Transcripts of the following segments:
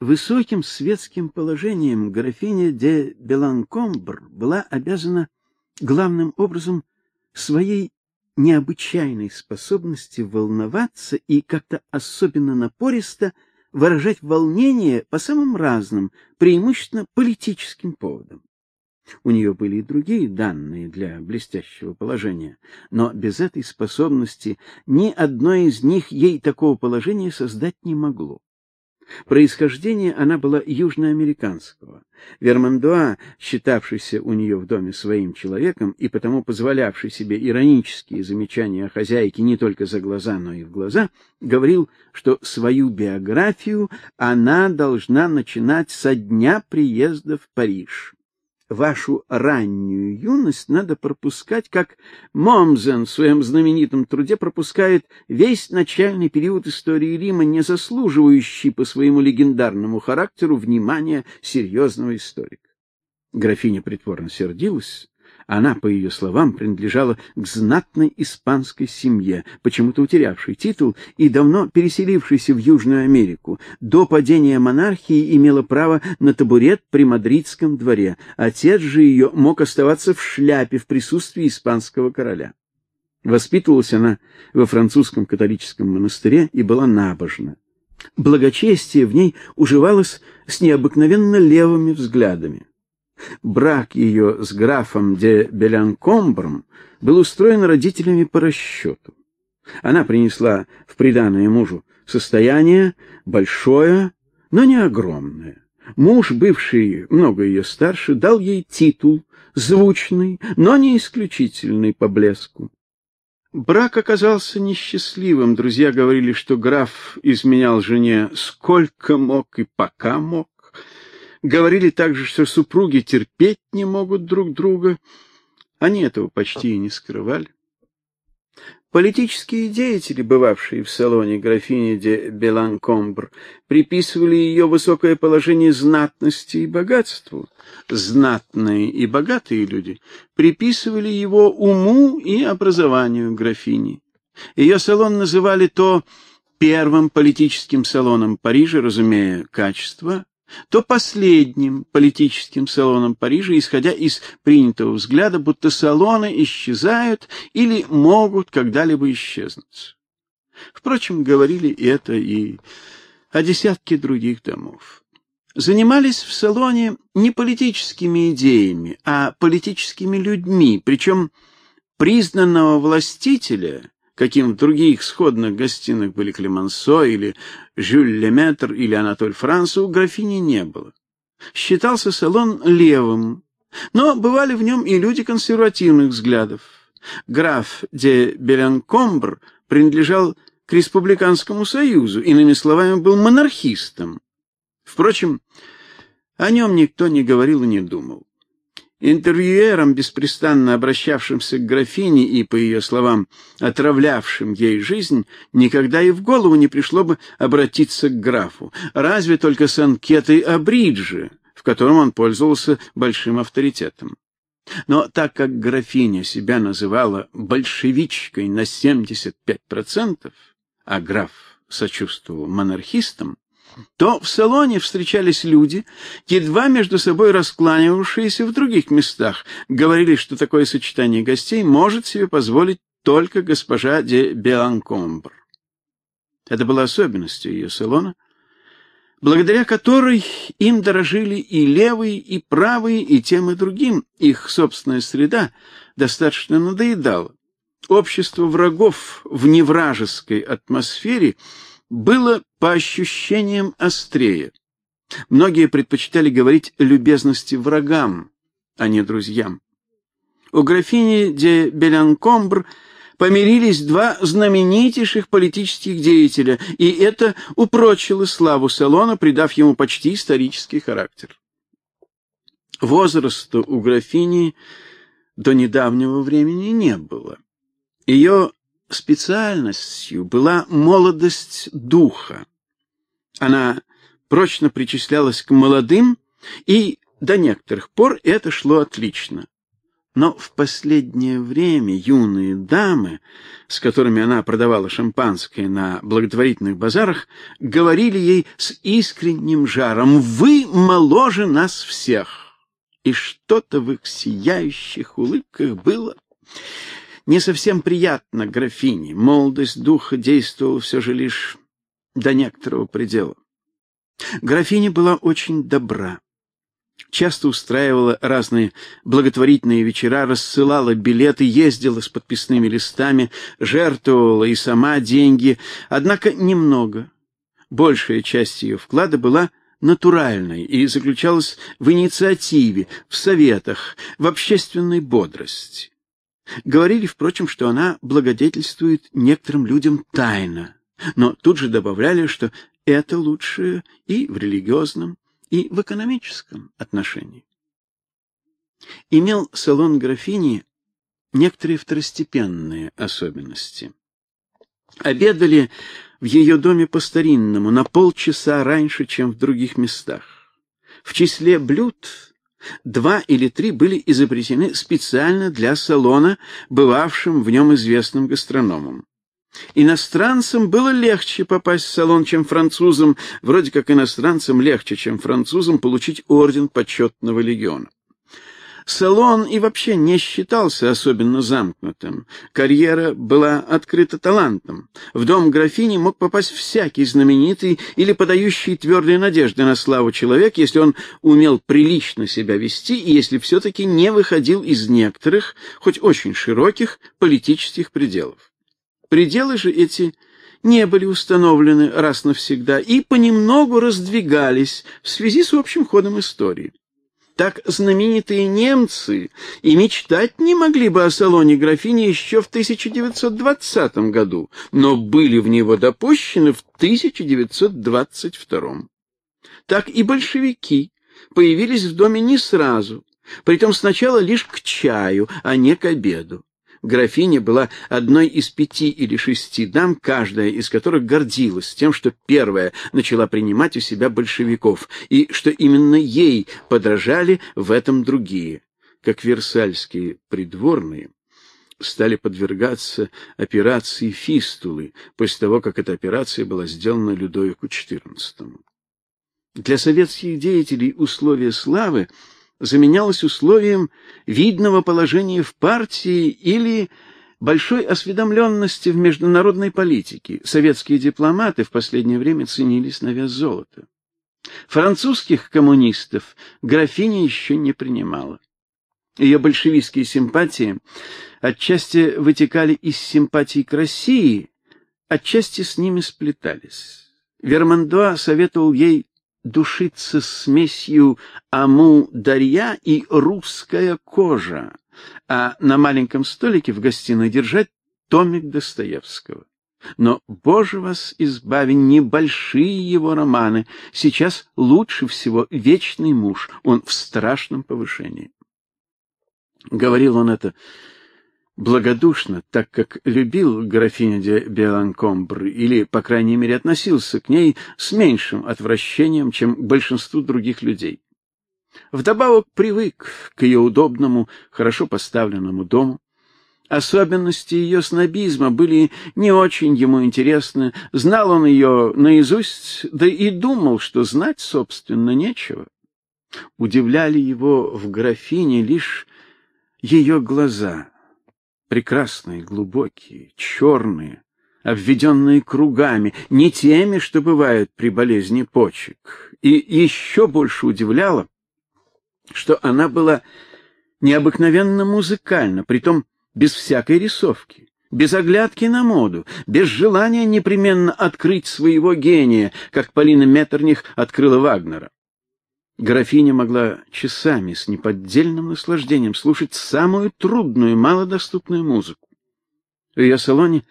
Высоким светским положением графиня де Беланкомбр была обязана главным образом своей необычайной способности волноваться и как-то особенно напористо выражать волнение по самым разным, преимущественно политическим поводам. У нее были и другие данные для блестящего положения, но без этой способности ни одно из них ей такого положения создать не могло. Происхождение она была южноамериканского. Вермандуа, считавшийся у нее в доме своим человеком и потому позволявший себе иронические замечания о хозяйке не только за глаза, но и в глаза, говорил, что свою биографию она должна начинать со дня приезда в Париж вашу раннюю юность надо пропускать, как Момзен в своем знаменитом труде пропускает весь начальный период истории Рима, не заслуживающий по своему легендарному характеру внимания серьезного историка. Графиня притворно сердилась, она, по ее словам, принадлежала к знатной испанской семье, почему-то утерявшей титул и давно переселившейся в Южную Америку. До падения монархии имела право на табурет при мадридском дворе. Отец же ее мог оставаться в шляпе в присутствии испанского короля. Воспитывалась она во французском католическом монастыре и была набожна. Благочестие в ней уживалось с необыкновенно левыми взглядами. Брак ее с графом де Белянкомбром был устроен родителями по расчету. Она принесла в приданое мужу состояние большое, но не огромное. Муж, бывший много ее старше, дал ей титул, звучный, но не исключительный по блеску. Брак оказался несчастливым. Друзья говорили, что граф изменял жене сколько мог и пока мог. Говорили также, что супруги терпеть не могут друг друга. Они этого почти и не скрывали. Политические деятели, бывавшие в салоне графини де Беланкомбр, приписывали ее высокое положение знатности и богатству. Знатные и богатые люди приписывали его уму и образованию графини. Ее салон называли то первым политическим салоном Парижа, разумея качество, то последним политическим салоном Парижа, исходя из принятого взгляда, будто салоны исчезают или могут когда-либо исчезнуть. Впрочем, говорили это и о десятке других домов. Занимались в салоне не политическими идеями, а политическими людьми, причем признанного властителя каким в других сходных гостиных были Клемансо или Жюль Леметр или Анатоль Франса, у графини не было. Считался салон левым, но бывали в нем и люди консервативных взглядов. Граф де Белянкомбр принадлежал к республиканскому союзу, иными словами, был монархистом. Впрочем, о нем никто не говорил и не думал. Интервьюерам, беспрестанно обращавшимся к графине и, по ее словам, отравлявшим ей жизнь, никогда и в голову не пришло бы обратиться к графу, разве только с анкетой о бридже, в котором он пользовался большим авторитетом. Но так как графиня себя называла большевичкой на 75%, а граф сочувствовал монархистам, то в салоне встречались люди, едва между собой раскланивавшиеся в других местах, говорили, что такое сочетание гостей может себе позволить только госпожа де Беланкомбр. Это была особенностью ее салона, благодаря которой им дорожили и левые, и правые, и тем и другим. Их собственная среда достаточно надоедала. Общество врагов в невражеской атмосфере — было по ощущениям острее. Многие предпочитали говорить любезности врагам, а не друзьям. У графини де Белянкомбр помирились два знаменитейших политических деятеля, и это упрочило славу салона, придав ему почти исторический характер. Возраста у графини до недавнего времени не было. Ее специальностью была молодость духа. Она прочно причислялась к молодым, и до некоторых пор это шло отлично. Но в последнее время юные дамы, с которыми она продавала шампанское на благотворительных базарах, говорили ей с искренним жаром: "Вы моложе нас всех". И что-то в их сияющих улыбках было не совсем приятно графине. Молодость духа действовала все же лишь до некоторого предела. Графиня была очень добра часто устраивала разные благотворительные вечера, рассылала билеты, ездила с подписными листами, жертвовала и сама деньги, однако немного. Большая часть ее вклада была натуральной и заключалась в инициативе, в советах, в общественной бодрости. Говорили, впрочем, что она благодетельствует некоторым людям тайно, но тут же добавляли, что это лучше и в религиозном, и в экономическом отношении. Имел салон графини некоторые второстепенные особенности. Обедали в ее доме по-старинному, на полчаса раньше, чем в других местах. В числе блюд два или три были изобретены специально для салона, бывавшим в нем известным гастрономом. Иностранцам было легче попасть в салон, чем французам, вроде как иностранцам легче, чем французам получить орден почетного легиона. Салон и вообще не считался особенно замкнутым. Карьера была открыта талантом. В дом графини мог попасть всякий знаменитый или подающий твердые надежды на славу человек, если он умел прилично себя вести и если все таки не выходил из некоторых, хоть очень широких политических пределов. Пределы же эти не были установлены раз навсегда и понемногу раздвигались в связи с общим ходом истории. Так знаменитые немцы и мечтать не могли бы о салоне графини еще в 1920 году, но были в него допущены в 1922. Так и большевики появились в доме не сразу, притом сначала лишь к чаю, а не к обеду. Графиня была одной из пяти или шести дам, каждая из которых гордилась тем, что первая начала принимать у себя большевиков, и что именно ей подражали в этом другие, как версальские придворные стали подвергаться операции фистулы после того, как эта операция была сделана Людовику XIV. Для советских деятелей условия славы заменялось условием видного положения в партии или большой осведомленности в международной политике. Советские дипломаты в последнее время ценились на вес золота. Французских коммунистов графиня еще не принимала. Ее большевистские симпатии отчасти вытекали из симпатий к России, отчасти с ними сплетались. Вермандуа советовал ей душиться смесью аму-дарья и русская кожа, а на маленьком столике в гостиной держать томик Достоевского. Но, боже вас избави, небольшие его романы. Сейчас лучше всего «Вечный муж», он в страшном повышении. Говорил он это благодушно, так как любил графиню де Беланкомбр или, по крайней мере, относился к ней с меньшим отвращением, чем к большинству других людей. Вдобавок привык к ее удобному, хорошо поставленному дому. Особенности ее снобизма были не очень ему интересны, знал он ее наизусть, да и думал, что знать, собственно, нечего. Удивляли его в графине лишь ее глаза — прекрасные, глубокие, черные, обведенные кругами, не теми, что бывают при болезни почек. И еще больше удивляло, что она была необыкновенно музыкальна, притом без всякой рисовки, без оглядки на моду, без желания непременно открыть своего гения, как Полина Меттерних открыла Вагнера. Графиня могла часами с неподдельным наслаждением слушать самую трудную, малодоступную музыку. В ее салоне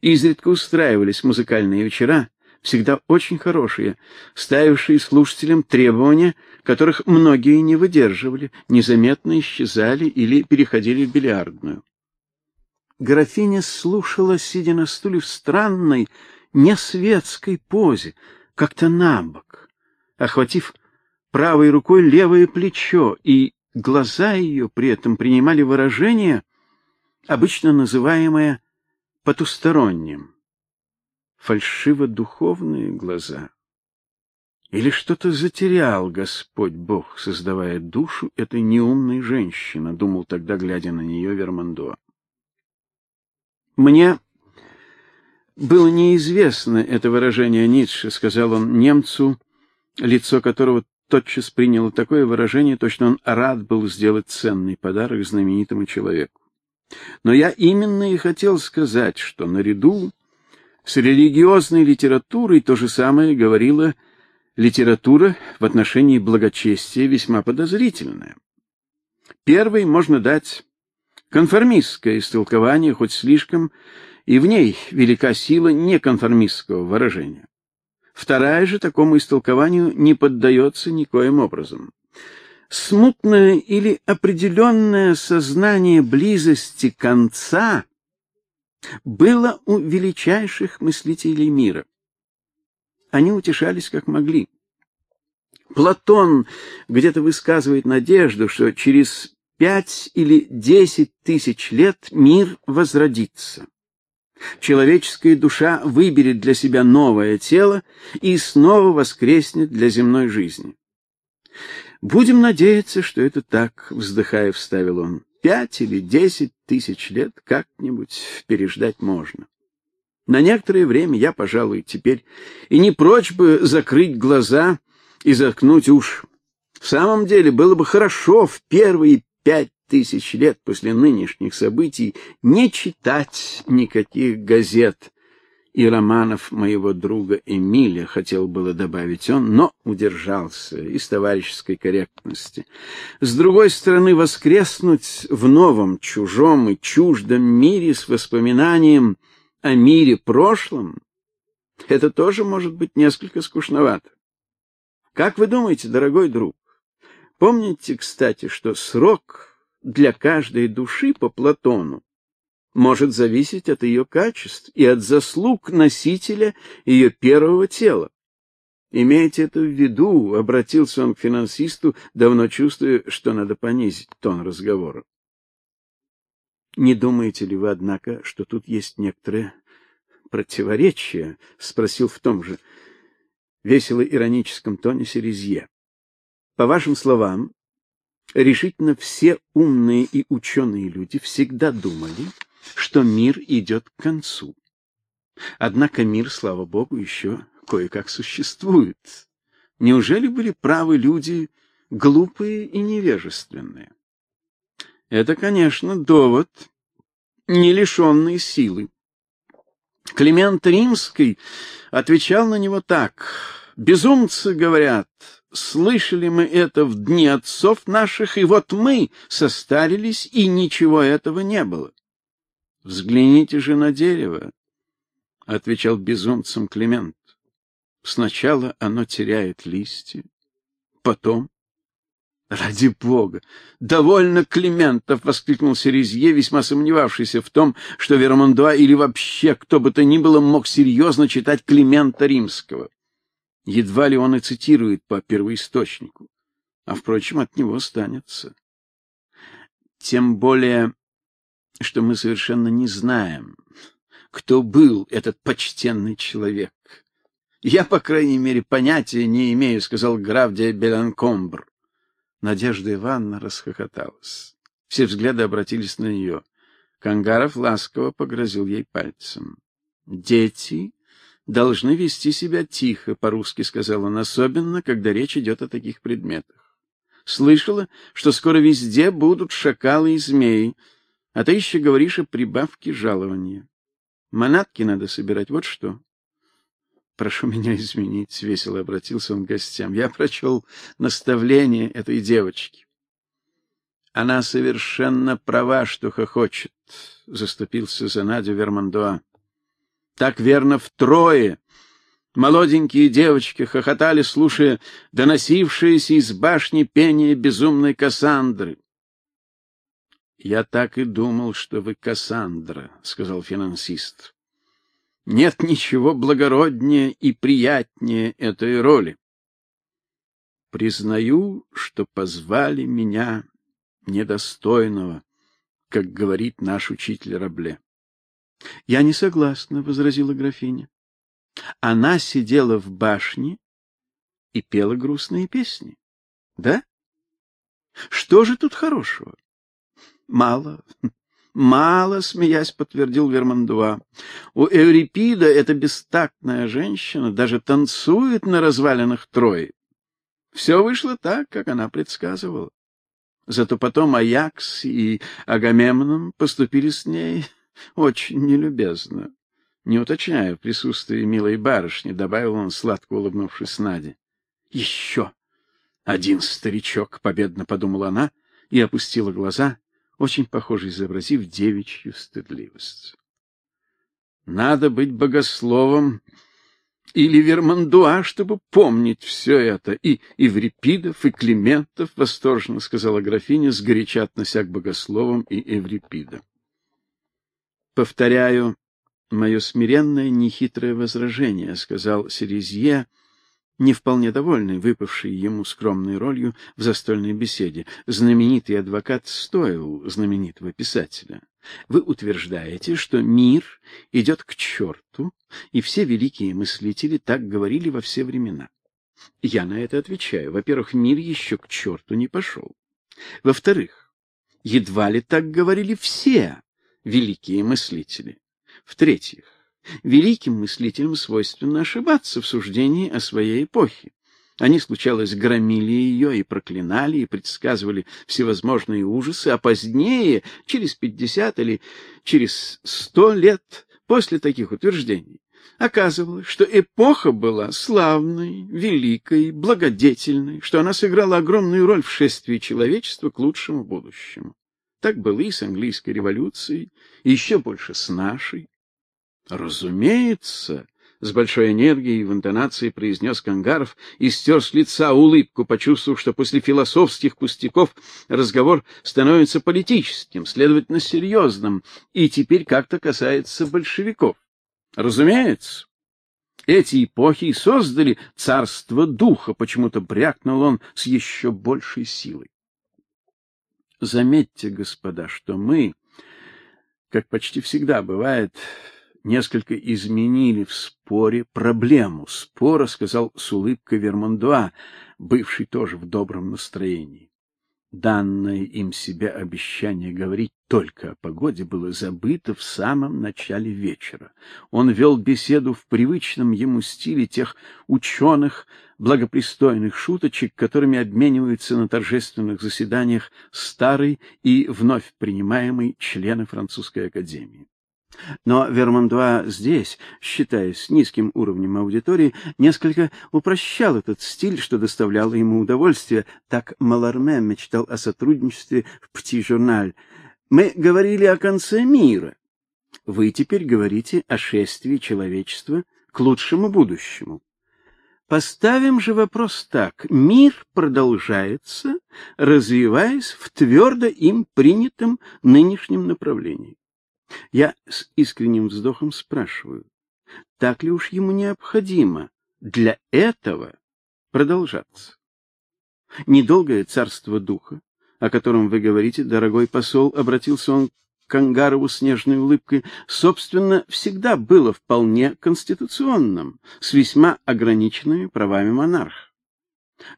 изредка устраивались музыкальные вечера, всегда очень хорошие, ставившие слушателям требования, которых многие не выдерживали, незаметно исчезали или переходили в бильярдную. Графиня слушала, сидя на стуле в странной, несветской позе, как-то набок, охватив правой рукой левое плечо и глаза ее при этом принимали выражение, обычно называемое потусторонним. Фальшиво-духовные глаза. Или что-то затерял Господь Бог, создавая душу этой неумной женщины, думал тогда, глядя на нее Вермандо. Мне было неизвестно это выражение Ницше, сказал он немцу, лицо которого тотчас приняло такое выражение, точно он рад был сделать ценный подарок знаменитому человеку. Но я именно и хотел сказать, что наряду с религиозной литературой то же самое говорила литература в отношении благочестия весьма подозрительная. Первой можно дать конформистское истолкование, хоть слишком, и в ней велика сила неконформистского выражения. Вторая же такому истолкованию не поддается никоим образом. Смутное или определенное сознание близости конца было у величайших мыслителей мира они утешались как могли. Платон где-то высказывает надежду, что через пять или десять тысяч лет мир возродится. Человеческая душа выберет для себя новое тело и снова воскреснет для земной жизни. Будем надеяться, что это так, вздыхая, вставил он. Пять или десять тысяч лет как-нибудь переждать можно. На некоторое время я, пожалуй, теперь и не прочь бы закрыть глаза и заткнуть уши. В самом деле было бы хорошо в первые пять тысяч лет после нынешних событий не читать никаких газет и романов моего друга Эмиля, хотел было добавить он, но удержался из товарищеской корректности. С другой стороны, воскреснуть в новом, чужом и чуждом мире с воспоминанием о мире прошлом, это тоже может быть несколько скучновато. Как вы думаете, дорогой друг? Помните, кстати, что срок для каждой души по Платону может зависеть от ее качеств и от заслуг носителя ее первого тела. Имейте это в виду, обратился он к финансисту, давно чувствуя, что надо понизить тон разговора. Не думаете ли вы, однако, что тут есть некоторое противоречие? спросил в том же весело ироническом тоне Серезье. По вашим словам, решительно все умные и ученые люди всегда думали, что мир идет к концу. Однако мир, слава богу, еще кое-как существует. Неужели были правы люди глупые и невежественные? Это, конечно, довод, не лишенный силы. Климент Римский отвечал на него так: безумцы говорят, слышали мы это в дни отцов наших, и вот мы состарились, и ничего этого не было. Взгляните же на дерево, отвечал безумцам Климент. Сначала оно теряет листья, потом Ради бога, довольно Климентов, воскликнул Серезье, весьма сомневавшийся в том, что Вермандуа или вообще кто бы то ни было мог серьезно читать Климента Римского. Едва ли он и цитирует по первоисточнику, а впрочем, от него останется. Тем более, что мы совершенно не знаем, кто был этот почтенный человек. Я, по крайней мере, понятия не имею, сказал граф де Беланкомбр. Надежда Ивановна расхохоталась. Все взгляды обратились на нее. Кангаров ласково погрозил ей пальцем. Дети должны вести себя тихо, по-русски сказал он, особенно когда речь идет о таких предметах. Слышала, что скоро везде будут шакалы и змеи, а ты еще говоришь о прибавке жалования. Манатки надо собирать, вот что. Прошу меня извинить, весело обратился он к гостям. Я прочел наставление этой девочки. Она совершенно права, что хохочет, заступился за Надю Вермандуа. Так верно втрое. Молоденькие девочки хохотали, слушая доносившееся из башни пение безумной Кассандры. Я так и думал, что вы Кассандра, сказал финансист. Нет ничего благороднее и приятнее этой роли. Признаю, что позвали меня недостойного, как говорит наш учитель Рабле. Я не согласна, возразила графиня. Она сидела в башне и пела грустные песни. Да? Что же тут хорошего? Мало. Мало, смеясь, подтвердил Вермандуа. У Эврипида эта бестактная женщина даже танцует на развалинах Трои. Все вышло так, как она предсказывала. Зато потом Аякс и Агамемнон поступили с ней очень нелюбезно. Не уточняя в присутствии милой барышни, добавил он, сладко улыбнувшись Наде. «Еще один старичок, победно подумала она и опустила глаза, очень похоже изобразив девичью стыдливость. Надо быть богословом или Вермандуа, чтобы помнить все это, и Еврипидов, и Климентов, восторженно сказала графиня, сгоряча относя к богословам и Еврипида. Повторяю мое смиренное нехитрое возражение, сказал Серезье, не вполне довольный выпавшей ему скромной ролью в застольной беседе. Знаменитый адвокат стоил знаменитого писателя. Вы утверждаете, что мир идет к черту, и все великие мыслители так говорили во все времена. Я на это отвечаю. Во-первых, мир еще к черту не пошел. Во-вторых, едва ли так говорили все великие мыслители. В-третьих, великим мыслителям свойственно ошибаться в суждении о своей эпохе. Они случалось громили ее и проклинали и предсказывали всевозможные ужасы, а позднее, через пятьдесят или через сто лет после таких утверждений, оказывалось, что эпоха была славной, великой, благодетельной, что она сыграла огромную роль в шествии человечества к лучшему будущему. Так было и с английской революцией, и еще больше с нашей. Разумеется, с большой энергией в интонации произнес Кангаров и стер с лица улыбку, почувствовав, что после философских пустяков разговор становится политическим, следовательно, серьезным, и теперь как-то касается большевиков. Разумеется, эти эпохи создали царство духа, почему-то брякнул он с еще большей силой. Заметьте, господа, что мы, как почти всегда бывает, несколько изменили в споре проблему спора, сказал с улыбкой Вермандуа, бывший тоже в добром настроении. Данное им себе обещание говорить только о погоде было забыто в самом начале вечера. Он вел беседу в привычном ему стиле тех ученых, благопристойных шуточек, которыми обмениваются на торжественных заседаниях старый и вновь принимаемый члены французской академии. Но Вермандуа здесь, считаясь низким уровнем аудитории, несколько упрощал этот стиль, что доставляло ему удовольствие. Так Маларме мечтал о сотрудничестве в «Пти-журналь». Мы говорили о конце мира. Вы теперь говорите о шествии человечества к лучшему будущему. Поставим же вопрос так: мир продолжается, развиваясь в твердо им принятом нынешнем направлении. Я с искренним вздохом спрашиваю, так ли уж ему необходимо для этого продолжаться? Недолгое царство духа, о котором вы говорите, дорогой посол, обратился он к Ангарову с нежной улыбкой, собственно, всегда было вполне конституционным, с весьма ограниченными правами монарха.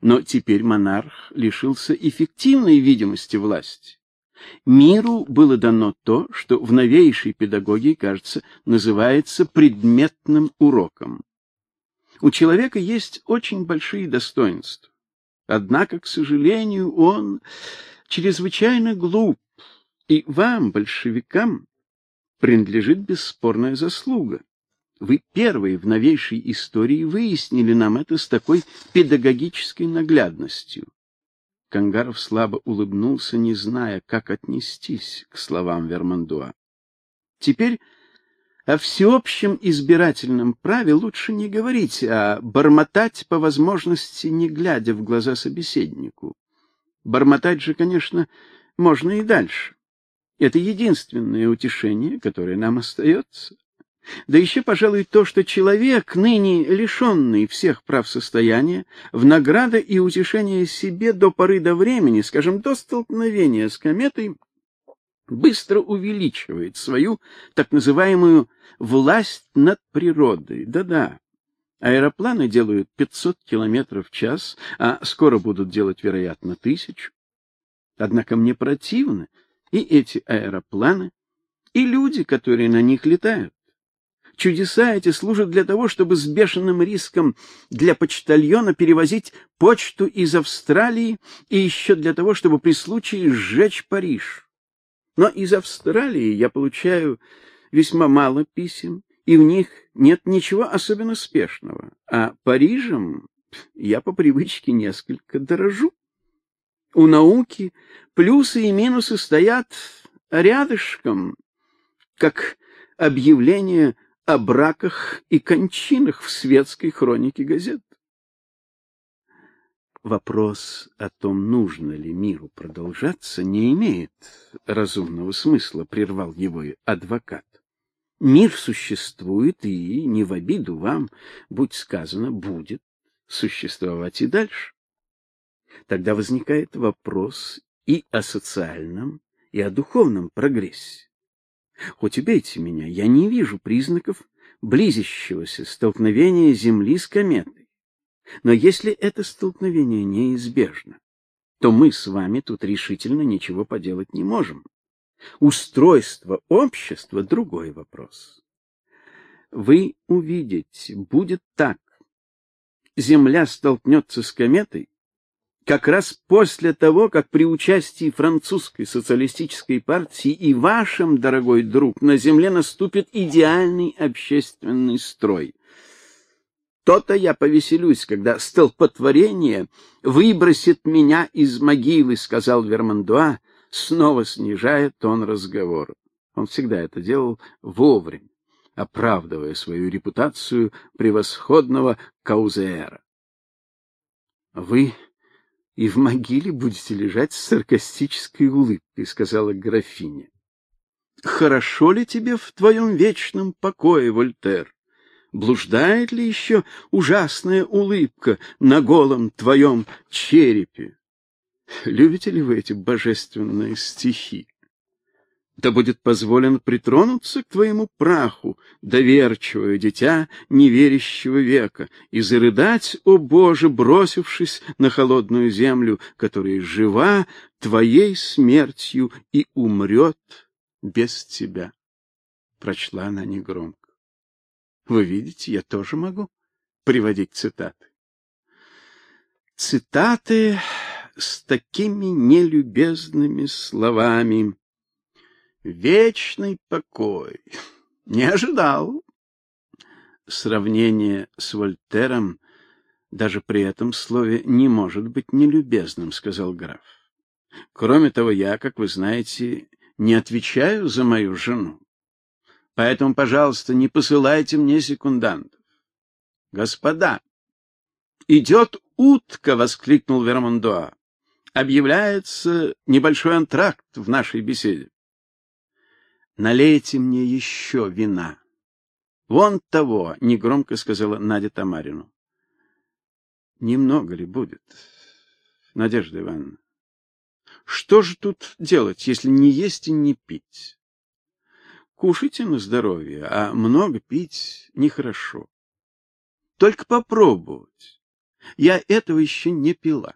Но теперь монарх лишился эффективной видимости власти. Миру было дано то, что в новейшей педагогии, кажется, называется предметным уроком. У человека есть очень большие достоинства. Однако, к сожалению, он чрезвычайно глуп, и вам, большевикам, принадлежит бесспорная заслуга. Вы первые в новейшей истории выяснили нам это с такой педагогической наглядностью. Кангаров слабо улыбнулся, не зная, как отнестись к словам Вермандуа. Теперь о всеобщем избирательном праве лучше не говорить, а бормотать по возможности, не глядя в глаза собеседнику. Бормотать же, конечно, можно и дальше. Это единственное утешение, которое нам остается. Да еще, пожалуй, то, что человек, ныне лишенный всех прав состояния, в награда и утешение себе до поры до времени, скажем, до столкновения с кометой, быстро увеличивает свою так называемую власть над природой. Да-да. Аэропланы делают 500 километров в час, а скоро будут делать, вероятно, тысячу. Однако мне противны и эти аэропланы, и люди, которые на них летают. Чудеса эти служат для того, чтобы с бешеным риском для почтальона перевозить почту из Австралии и еще для того, чтобы при случае сжечь Париж. Но из Австралии я получаю весьма мало писем, и в них нет ничего особенно спешного. А Парижем я по привычке несколько дорожу. У науки плюсы и минусы стоят рядышком, как объявление о браках и кончинах в светской хронике газет. Вопрос о том, нужно ли миру продолжаться, не имеет разумного смысла, прервал его адвокат. Мир существует и не в обиду вам, будь сказано, будет существовать и дальше. Тогда возникает вопрос и о социальном, и о духовном прогрессе. Хоть убейте меня, я не вижу признаков близящегося столкновения Земли с кометой. Но если это столкновение неизбежно, то мы с вами тут решительно ничего поделать не можем. Устройство общества другой вопрос. Вы увидите, будет так. Земля столкнется с кометой, как раз после того, как при участии французской социалистической партии и вашем, дорогой друг, на земле наступит идеальный общественный строй. То-то я повеселюсь, когда столпотворение выбросит меня из могилы, сказал Вермандуа, снова снижая тон разговора. Он всегда это делал вовремя, оправдывая свою репутацию превосходного каузера. Вы и в могиле будете лежать с саркастической улыбкой, сказала графиня. Хорошо ли тебе в твоем вечном покое, Вольтер? Блуждает ли еще ужасная улыбка на голом твоем черепе? Любите ли вы эти божественные стихи? Да будет позволено притронуться к твоему праху, доверчивое дитя неверящего века, и зарыдать, о Боже, бросившись на холодную землю, которая жива твоей смертью и умрет без тебя. Прочла она негромко. Вы видите, я тоже могу приводить цитаты. Цитаты с такими нелюбезными словами Вечный покой. Не ожидал. Сравнение с Вольтером даже при этом слове не может быть нелюбезным, сказал граф. Кроме того, я, как вы знаете, не отвечаю за мою жену. Поэтому, пожалуйста, не посылайте мне секундантов. Господа, идет утка, воскликнул Вермондуа. Объявляется небольшой антракт в нашей беседе. Налейте мне еще вина. Вон того, негромко сказала Надя Тамарину. Немного ли будет, Надежда Ивановна? Что же тут делать, если не есть и не пить? Кушайте на здоровье, а много пить нехорошо. Только попробовать. Я этого еще не пила.